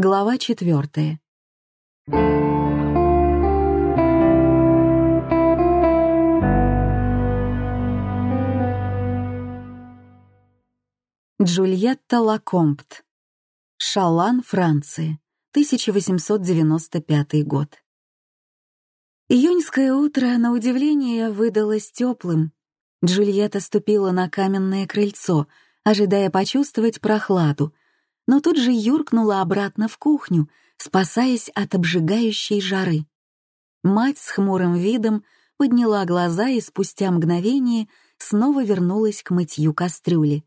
Глава четвертая. Джульетта Лакомпт. Шалан, Франция. 1895 год. Июньское утро, на удивление, выдалось теплым. Джульетта ступила на каменное крыльцо, ожидая почувствовать прохладу, но тут же юркнула обратно в кухню, спасаясь от обжигающей жары. Мать с хмурым видом подняла глаза и спустя мгновение снова вернулась к мытью кастрюли.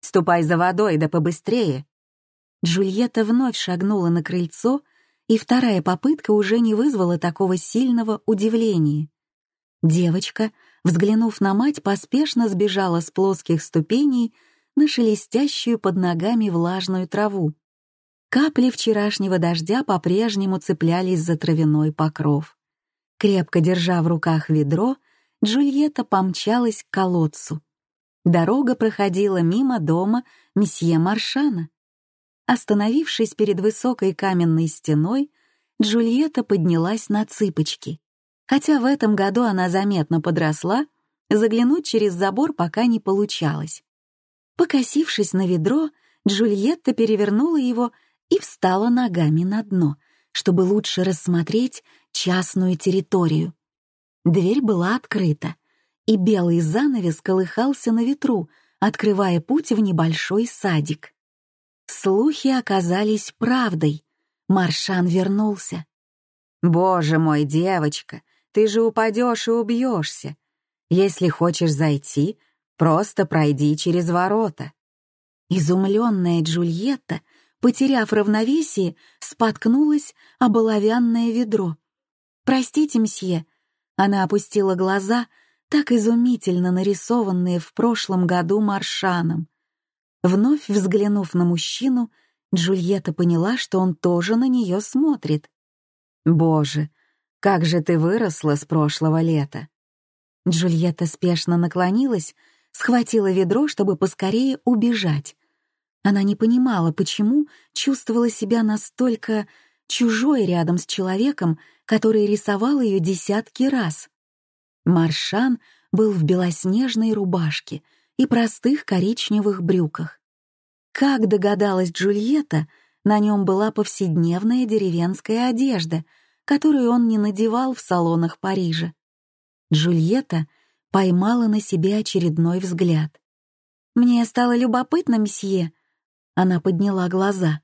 «Ступай за водой, да побыстрее!» Джульетта вновь шагнула на крыльцо, и вторая попытка уже не вызвала такого сильного удивления. Девочка, взглянув на мать, поспешно сбежала с плоских ступеней на шелестящую под ногами влажную траву. Капли вчерашнего дождя по-прежнему цеплялись за травяной покров. Крепко держа в руках ведро, Джульетта помчалась к колодцу. Дорога проходила мимо дома месье Маршана. Остановившись перед высокой каменной стеной, Джульетта поднялась на цыпочки. Хотя в этом году она заметно подросла, заглянуть через забор пока не получалось. Покосившись на ведро, Джульетта перевернула его и встала ногами на дно, чтобы лучше рассмотреть частную территорию. Дверь была открыта и белый занавес колыхался на ветру, открывая путь в небольшой садик. Слухи оказались правдой. Маршан вернулся. «Боже мой, девочка, ты же упадешь и убьешься. Если хочешь зайти, просто пройди через ворота». Изумленная Джульетта, потеряв равновесие, споткнулась об оловянное ведро. «Простите, мсье». Она опустила глаза, так изумительно нарисованные в прошлом году Маршаном. Вновь взглянув на мужчину, Джульетта поняла, что он тоже на нее смотрит. «Боже, как же ты выросла с прошлого лета!» Джульетта спешно наклонилась, схватила ведро, чтобы поскорее убежать. Она не понимала, почему чувствовала себя настолько чужой рядом с человеком, который рисовал ее десятки раз. Маршан был в белоснежной рубашке и простых коричневых брюках. Как догадалась Джульетта, на нем была повседневная деревенская одежда, которую он не надевал в салонах Парижа. Джульетта поймала на себе очередной взгляд. «Мне стало любопытно, мсье». Она подняла глаза.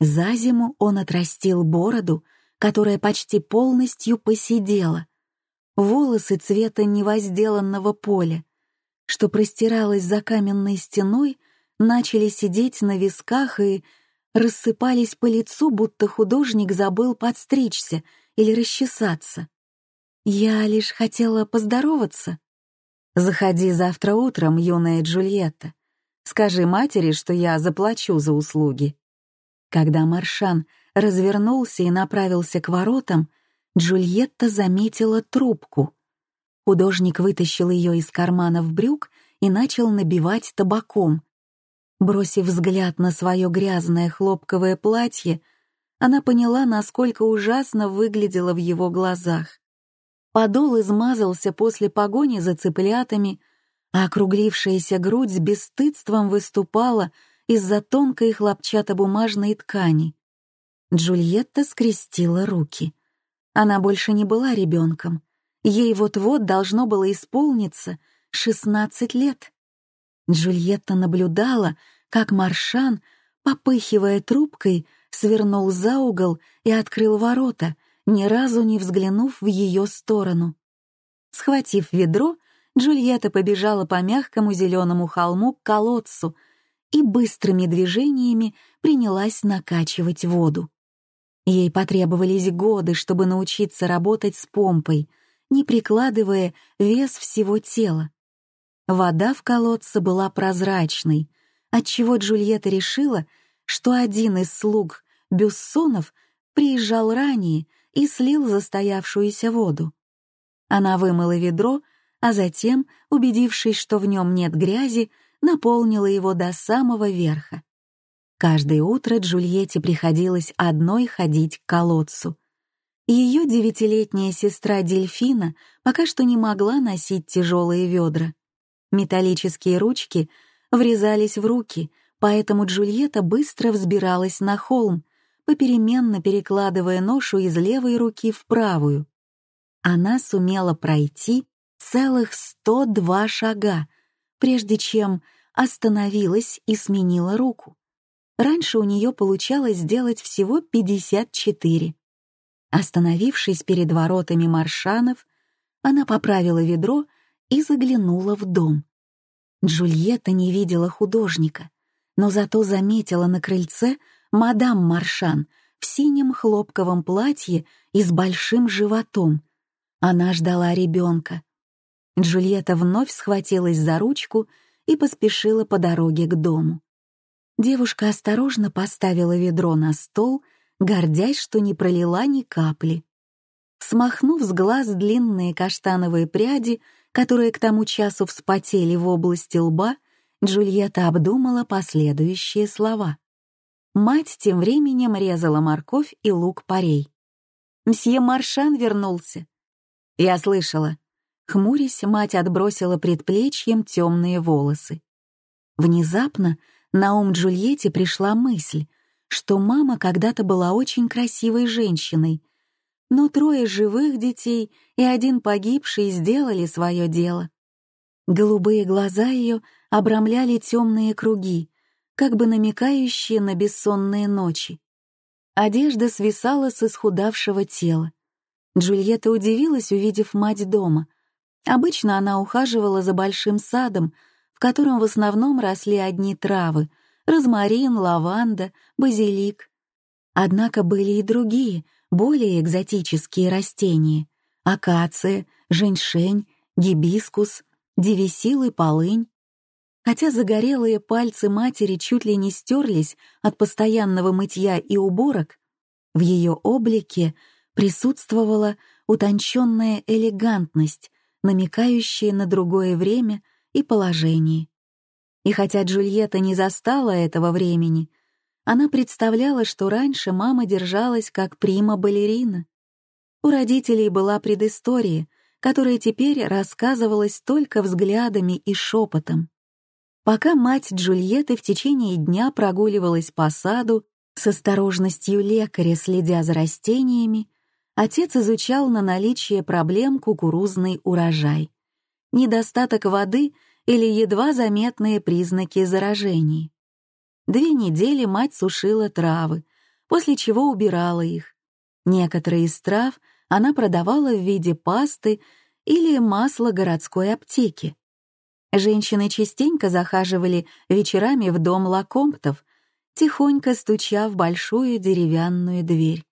За зиму он отрастил бороду, которая почти полностью посидела, волосы цвета невозделанного поля, что простиралось за каменной стеной, начали сидеть на висках и рассыпались по лицу, будто художник забыл подстричься или расчесаться. Я лишь хотела поздороваться. Заходи завтра утром, юная Джульетта. Скажи матери, что я заплачу за услуги. Когда Маршан развернулся и направился к воротам, Джульетта заметила трубку. Художник вытащил ее из кармана в брюк и начал набивать табаком. Бросив взгляд на свое грязное хлопковое платье, она поняла, насколько ужасно выглядело в его глазах. Подол измазался после погони за цыплятами, а округлившаяся грудь с бесстыдством выступала из-за тонкой хлопчатобумажной ткани. Джульетта скрестила руки — она больше не была ребенком. Ей вот-вот должно было исполниться 16 лет. Джульетта наблюдала, как Маршан, попыхивая трубкой, свернул за угол и открыл ворота, ни разу не взглянув в ее сторону. Схватив ведро, Джульетта побежала по мягкому зеленому холму к колодцу и быстрыми движениями принялась накачивать воду. Ей потребовались годы, чтобы научиться работать с помпой, не прикладывая вес всего тела. Вода в колодце была прозрачной, отчего Джульетта решила, что один из слуг Бюссонов приезжал ранее и слил застоявшуюся воду. Она вымыла ведро, а затем, убедившись, что в нем нет грязи, наполнила его до самого верха. Каждое утро Джульетте приходилось одной ходить к колодцу. Ее девятилетняя сестра Дельфина пока что не могла носить тяжелые ведра. Металлические ручки врезались в руки, поэтому Джульетта быстро взбиралась на холм, попеременно перекладывая ношу из левой руки в правую. Она сумела пройти целых 102 шага, прежде чем остановилась и сменила руку. Раньше у нее получалось сделать всего 54. Остановившись перед воротами маршанов, она поправила ведро и заглянула в дом. Джульетта не видела художника, но зато заметила на крыльце мадам Маршан в синем хлопковом платье и с большим животом. Она ждала ребенка. Джульетта вновь схватилась за ручку и поспешила по дороге к дому. Девушка осторожно поставила ведро на стол, гордясь, что не пролила ни капли. Смахнув с глаз длинные каштановые пряди, которые к тому часу вспотели в области лба, Джульетта обдумала последующие слова. Мать тем временем резала морковь и лук-порей. «Мсье Маршан вернулся». «Я слышала». Хмурясь, мать отбросила предплечьем темные волосы. Внезапно на ум Джульетте пришла мысль, что мама когда-то была очень красивой женщиной, но трое живых детей и один погибший сделали свое дело. Голубые глаза ее обрамляли темные круги, как бы намекающие на бессонные ночи. Одежда свисала с исхудавшего тела. Джульетта удивилась, увидев мать дома. Обычно она ухаживала за большим садом, в котором в основном росли одни травы — розмарин, лаванда, базилик. Однако были и другие, более экзотические растения — акация, женьшень, гибискус, девисил и полынь. Хотя загорелые пальцы матери чуть ли не стерлись от постоянного мытья и уборок, в ее облике присутствовала утонченная элегантность, намекающая на другое время и положение. И хотя Джульетта не застала этого времени, она представляла, что раньше мама держалась как прима-балерина. У родителей была предыстория, которая теперь рассказывалась только взглядами и шепотом. Пока мать Джульетты в течение дня прогуливалась по саду с осторожностью лекаря, следя за растениями, отец изучал на наличие проблем кукурузный урожай. Недостаток воды — или едва заметные признаки заражений. Две недели мать сушила травы, после чего убирала их. Некоторые из трав она продавала в виде пасты или масла городской аптеки. Женщины частенько захаживали вечерами в дом Лакомптов, тихонько стуча в большую деревянную дверь.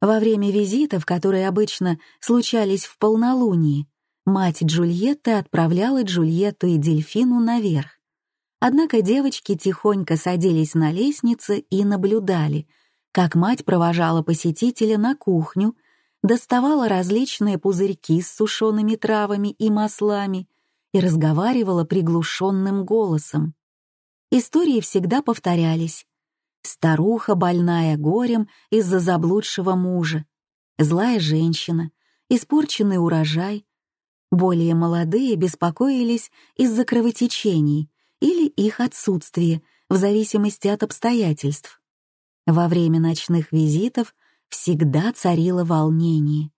Во время визитов, которые обычно случались в полнолунии, Мать Джульетты отправляла Джульетту и Дельфину наверх. Однако девочки тихонько садились на лестнице и наблюдали, как мать провожала посетителя на кухню, доставала различные пузырьки с сушеными травами и маслами и разговаривала приглушенным голосом. Истории всегда повторялись. Старуха, больная горем из-за заблудшего мужа, злая женщина, испорченный урожай, более молодые беспокоились из-за кровотечений или их отсутствия, в зависимости от обстоятельств. Во время ночных визитов всегда царило волнение.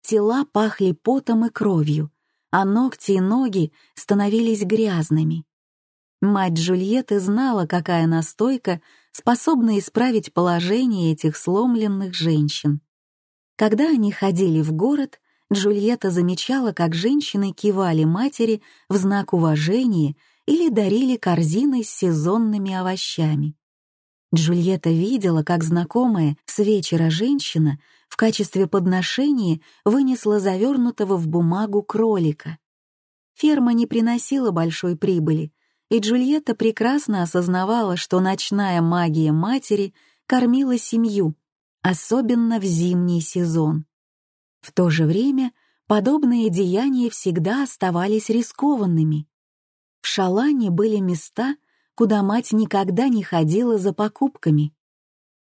Тела пахли потом и кровью, а ногти и ноги становились грязными. Мать Джульетты знала, какая настойка способна исправить положение этих сломленных женщин. Когда они ходили в город, Джульетта замечала, как женщины кивали матери в знак уважения или дарили корзины с сезонными овощами. Джульетта видела, как знакомая с вечера женщина в качестве подношения вынесла завернутого в бумагу кролика. Ферма не приносила большой прибыли, и Джульетта прекрасно осознавала, что ночная магия матери кормила семью, особенно в зимний сезон. В то же время подобные деяния всегда оставались рискованными. В Шалане были места, куда мать никогда не ходила за покупками.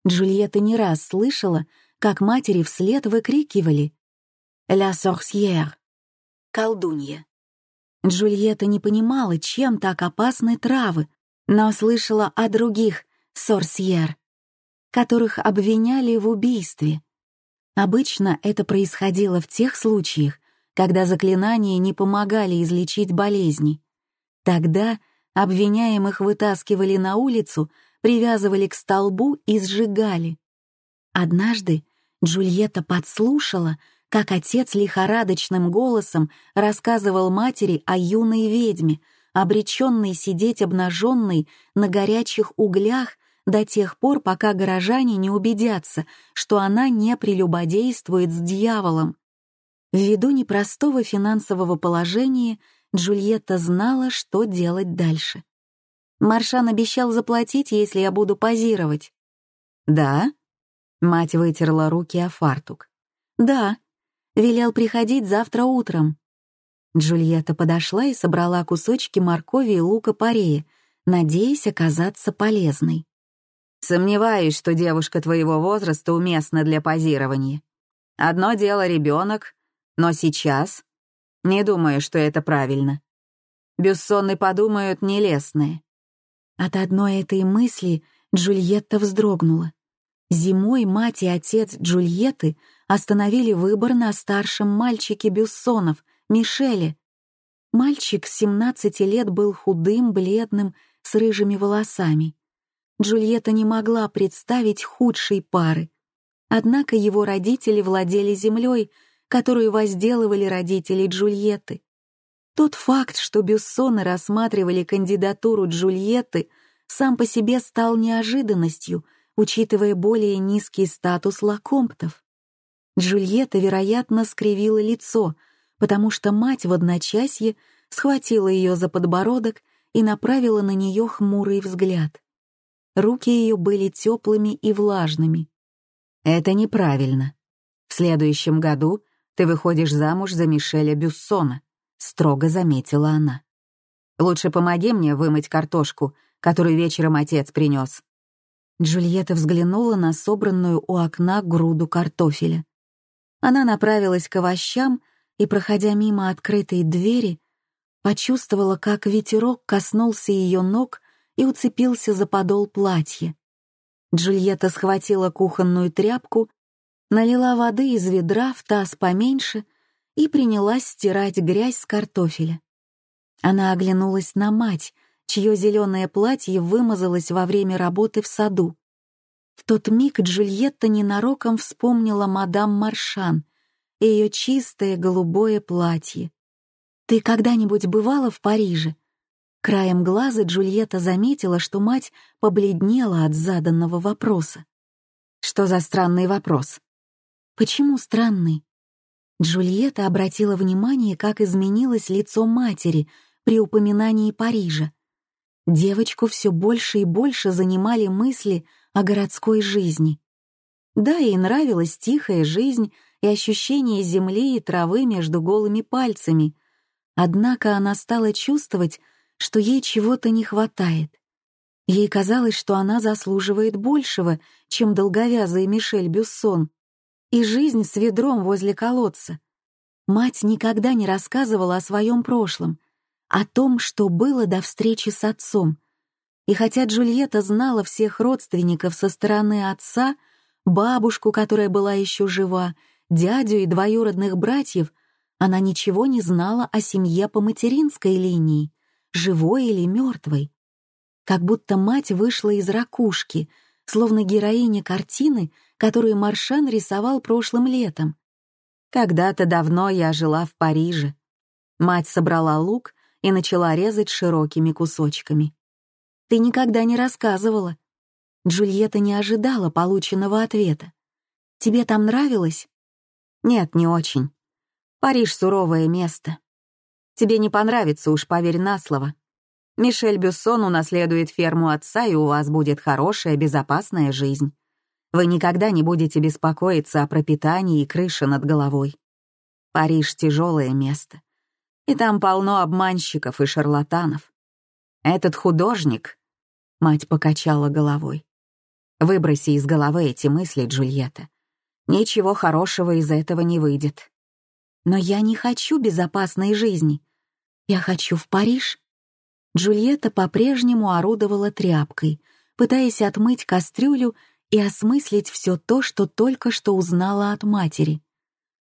Джульетта не раз слышала, как матери вслед выкрикивали «La sorcière» — «Колдунья». Джульетта не понимала, чем так опасны травы, но слышала о других «сорсьер», которых обвиняли в убийстве. Обычно это происходило в тех случаях, когда заклинания не помогали излечить болезни. Тогда обвиняемых вытаскивали на улицу, привязывали к столбу и сжигали. Однажды Джульетта подслушала, как отец лихорадочным голосом рассказывал матери о юной ведьме, обреченной сидеть обнаженной на горячих углях до тех пор, пока горожане не убедятся, что она не прелюбодействует с дьяволом. Ввиду непростого финансового положения Джульетта знала, что делать дальше. Маршан обещал заплатить, если я буду позировать. «Да?» Мать вытерла руки о фартук. «Да. Велел приходить завтра утром». Джульетта подошла и собрала кусочки моркови и лука-порея, надеясь оказаться полезной. «Сомневаюсь, что девушка твоего возраста уместна для позирования. Одно дело ребенок, но сейчас не думаю, что это правильно. Бюссоны подумают нелестное». От одной этой мысли Джульетта вздрогнула. Зимой мать и отец Джульетты остановили выбор на старшем мальчике Бюссонов, Мишеле. Мальчик с 17 лет был худым, бледным, с рыжими волосами. Джульетта не могла представить худшей пары. Однако его родители владели землей, которую возделывали родители Джульетты. Тот факт, что Бюссоны рассматривали кандидатуру Джульетты, сам по себе стал неожиданностью, учитывая более низкий статус лакомптов. Джульетта, вероятно, скривила лицо, потому что мать в одночасье схватила ее за подбородок и направила на нее хмурый взгляд. Руки ее были теплыми и влажными. «Это неправильно. В следующем году ты выходишь замуж за Мишеля Бюссона», — строго заметила она. «Лучше помоги мне вымыть картошку, которую вечером отец принес». Джульетта взглянула на собранную у окна груду картофеля. Она направилась к овощам и, проходя мимо открытой двери, почувствовала, как ветерок коснулся ее ног и уцепился за подол платья. Джульетта схватила кухонную тряпку, налила воды из ведра в таз поменьше и принялась стирать грязь с картофеля. Она оглянулась на мать, чье зеленое платье вымазалось во время работы в саду. В тот миг Джульетта ненароком вспомнила мадам Маршан и ее чистое голубое платье. «Ты когда-нибудь бывала в Париже?» Краем глаза Джульетта заметила, что мать побледнела от заданного вопроса. «Что за странный вопрос?» «Почему странный?» Джульетта обратила внимание, как изменилось лицо матери при упоминании Парижа. Девочку все больше и больше занимали мысли о городской жизни. Да, ей нравилась тихая жизнь и ощущение земли и травы между голыми пальцами. Однако она стала чувствовать, что ей чего-то не хватает. Ей казалось, что она заслуживает большего, чем долговязый Мишель Бюссон, и жизнь с ведром возле колодца. Мать никогда не рассказывала о своем прошлом, о том, что было до встречи с отцом — и хотя Джульетта знала всех родственников со стороны отца, бабушку, которая была еще жива, дядю и двоюродных братьев, она ничего не знала о семье по материнской линии, живой или мертвой. Как будто мать вышла из ракушки, словно героиня картины, которую Маршан рисовал прошлым летом. Когда-то давно я жила в Париже. Мать собрала лук и начала резать широкими кусочками. Ты никогда не рассказывала». Джульетта не ожидала полученного ответа. «Тебе там нравилось?» «Нет, не очень. Париж — суровое место. Тебе не понравится, уж поверь на слово. Мишель Бюссон унаследует ферму отца, и у вас будет хорошая, безопасная жизнь. Вы никогда не будете беспокоиться о пропитании и крыше над головой. Париж — тяжелое место. И там полно обманщиков и шарлатанов. Этот художник Мать покачала головой. «Выброси из головы эти мысли, Джульетта. Ничего хорошего из этого не выйдет. Но я не хочу безопасной жизни. Я хочу в Париж». Джульетта по-прежнему орудовала тряпкой, пытаясь отмыть кастрюлю и осмыслить все то, что только что узнала от матери.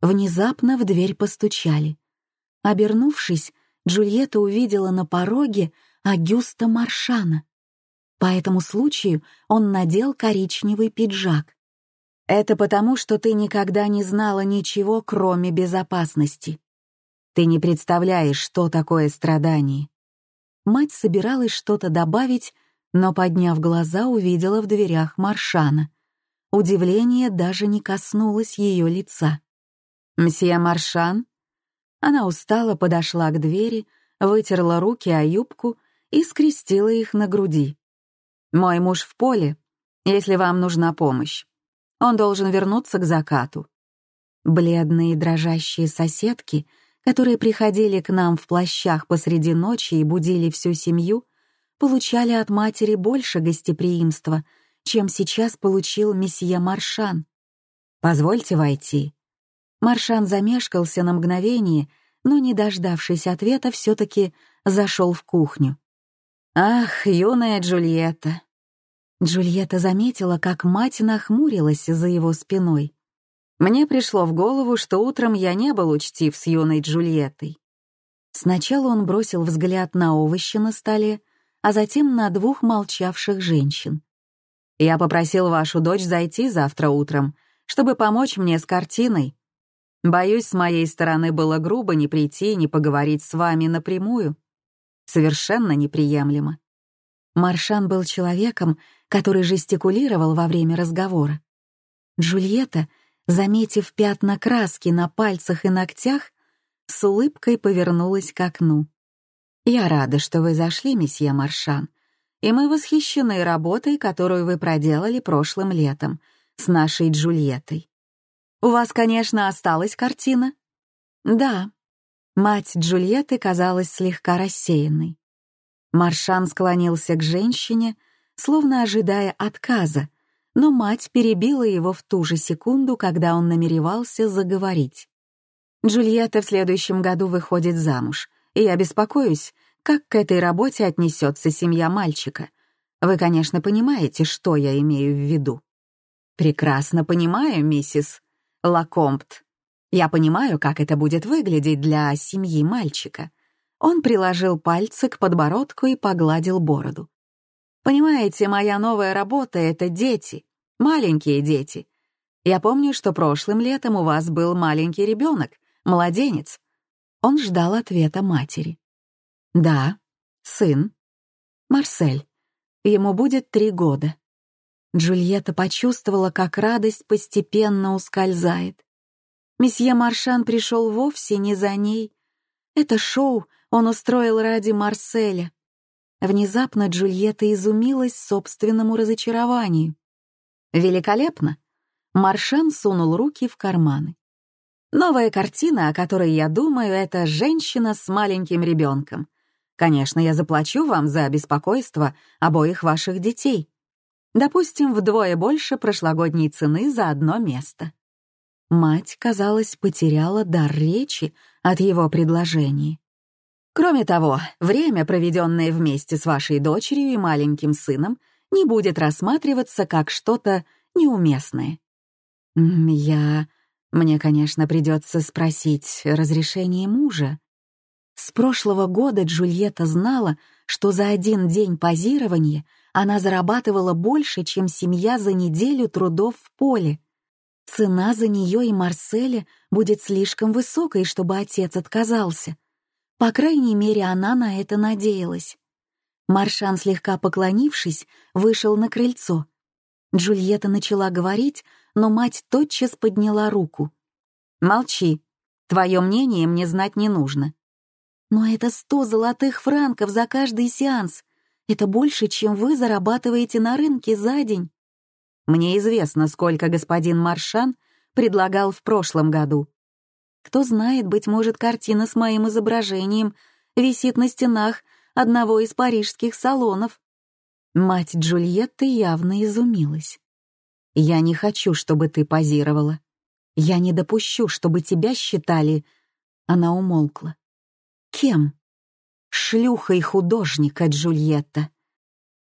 Внезапно в дверь постучали. Обернувшись, Джульетта увидела на пороге Агюста Маршана. По этому случаю он надел коричневый пиджак. «Это потому, что ты никогда не знала ничего, кроме безопасности. Ты не представляешь, что такое страдание». Мать собиралась что-то добавить, но, подняв глаза, увидела в дверях Маршана. Удивление даже не коснулось ее лица. «Мсье Маршан?» Она устало подошла к двери, вытерла руки о юбку и скрестила их на груди. «Мой муж в поле, если вам нужна помощь. Он должен вернуться к закату». Бледные дрожащие соседки, которые приходили к нам в плащах посреди ночи и будили всю семью, получали от матери больше гостеприимства, чем сейчас получил месье Маршан. «Позвольте войти». Маршан замешкался на мгновение, но, не дождавшись ответа, все-таки зашел в кухню. «Ах, юная Джульетта!» Джульетта заметила, как мать нахмурилась за его спиной. Мне пришло в голову, что утром я не был учтив с юной Джульеттой. Сначала он бросил взгляд на овощи на столе, а затем на двух молчавших женщин. «Я попросил вашу дочь зайти завтра утром, чтобы помочь мне с картиной. Боюсь, с моей стороны было грубо не прийти и не поговорить с вами напрямую. Совершенно неприемлемо». Маршан был человеком, который жестикулировал во время разговора. Джульетта, заметив пятна краски на пальцах и ногтях, с улыбкой повернулась к окну. «Я рада, что вы зашли, месье Маршан, и мы восхищены работой, которую вы проделали прошлым летом с нашей Джульеттой. У вас, конечно, осталась картина?» «Да». Мать Джульетты казалась слегка рассеянной. Маршан склонился к женщине, словно ожидая отказа, но мать перебила его в ту же секунду, когда он намеревался заговорить. «Джульетта в следующем году выходит замуж, и я беспокоюсь, как к этой работе отнесется семья мальчика. Вы, конечно, понимаете, что я имею в виду. Прекрасно понимаю, миссис Лакомпт. Я понимаю, как это будет выглядеть для семьи мальчика. Он приложил пальцы к подбородку и погладил бороду. Понимаете, моя новая работа — это дети, маленькие дети. Я помню, что прошлым летом у вас был маленький ребенок, младенец. Он ждал ответа матери. «Да, сын. Марсель. Ему будет три года». Джульетта почувствовала, как радость постепенно ускользает. Месье Маршан пришел вовсе не за ней. Это шоу он устроил ради Марселя. Внезапно Джульетта изумилась собственному разочарованию. «Великолепно!» Маршан сунул руки в карманы. Новая картина, о которой я думаю, это женщина с маленьким ребенком. Конечно, я заплачу вам за беспокойство обоих ваших детей. Допустим, вдвое больше прошлогодней цены за одно место. Мать, казалось, потеряла дар речи от его предложений. Кроме того, время, проведенное вместе с вашей дочерью и маленьким сыном, не будет рассматриваться как что-то неуместное. Я мне, конечно, придется спросить разрешение мужа. С прошлого года Джульетта знала, что за один день позирования она зарабатывала больше, чем семья за неделю трудов в поле. Цена за нее и Марселя будет слишком высокой, чтобы отец отказался. По крайней мере, она на это надеялась. Маршан, слегка поклонившись, вышел на крыльцо. Джульетта начала говорить, но мать тотчас подняла руку. «Молчи. Твое мнение мне знать не нужно». «Но это сто золотых франков за каждый сеанс. Это больше, чем вы зарабатываете на рынке за день». «Мне известно, сколько господин Маршан предлагал в прошлом году». «Кто знает, быть может, картина с моим изображением висит на стенах одного из парижских салонов». Мать Джульетты явно изумилась. «Я не хочу, чтобы ты позировала. Я не допущу, чтобы тебя считали...» Она умолкла. «Кем?» «Шлюхой художника Джульетта».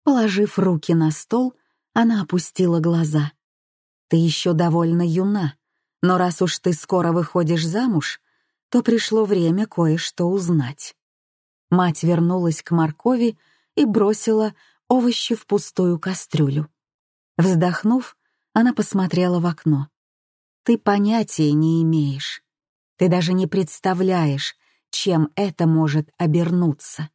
Положив руки на стол, она опустила глаза. «Ты еще довольно юна, но раз уж ты скоро выходишь замуж, то пришло время кое-что узнать». Мать вернулась к моркови и бросила овощи в пустую кастрюлю. Вздохнув, она посмотрела в окно. «Ты понятия не имеешь. Ты даже не представляешь, чем это может обернуться».